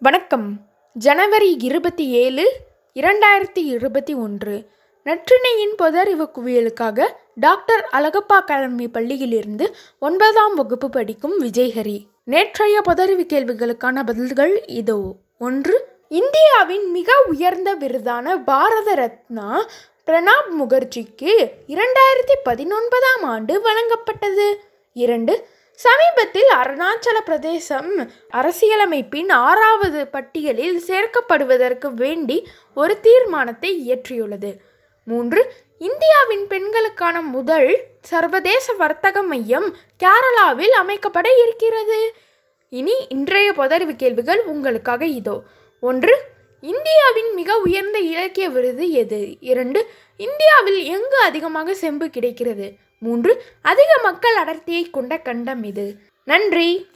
வணக்கம். ஜனவரி இருபத்தி ஏழு இரண்டாயிரத்தி இருபத்தி ஒன்று. நற்றினையின் பொதறிவு குவியலுக்காக டாக்டர் அழகப்பா அகாடமி பள்ளியிலிருந்து ஒன்பதாம் வகுப்பு படிக்கும் விஜய்ஹரி. நேற்றைய பொதறிவு கேள்விகளுக்கான பதில்கள் இதோ. ஒன்று இந்தியாவின் மிக உயர்ந்த விருதான பாரத ரத்னா பிரணாப் முகர்ஜிக்கு இரண்டாயிரத்தி பதினொன்பதாம் ஆண்டு வழங்கப்பட்டது. இரண்டு சமீபத்தில் அருணாச்சல பிரதேசம் அரசியலமைப்பின் ஆறாவது பட்டியலில் சேர்க்கப்படுவதற்கு வேண்டி ஒரு தீர்மானத்தை இயற்றியுள்ளது. மூன்று இந்தியாவின் பெண்களுக்கான முதல் சர்வதேச வர்த்தக மையம் கேரளாவில் அமைக்கப்பட இருக்கிறது. இனி இன்றைய பதறிவு கேள்விகள் உங்களுக்காக இதோ. ஒன்று இந்தியாவின் மிக உயர்ந்த இலக்கிய விருது எது? இரண்டு இந்தியாவில் எங்கு அதிகமாக செம்பு கிடைக்கிறது? மூன்று அதிக மக்கள் அடர்த்தியை கொண்ட கண்டம் இது நன்றி.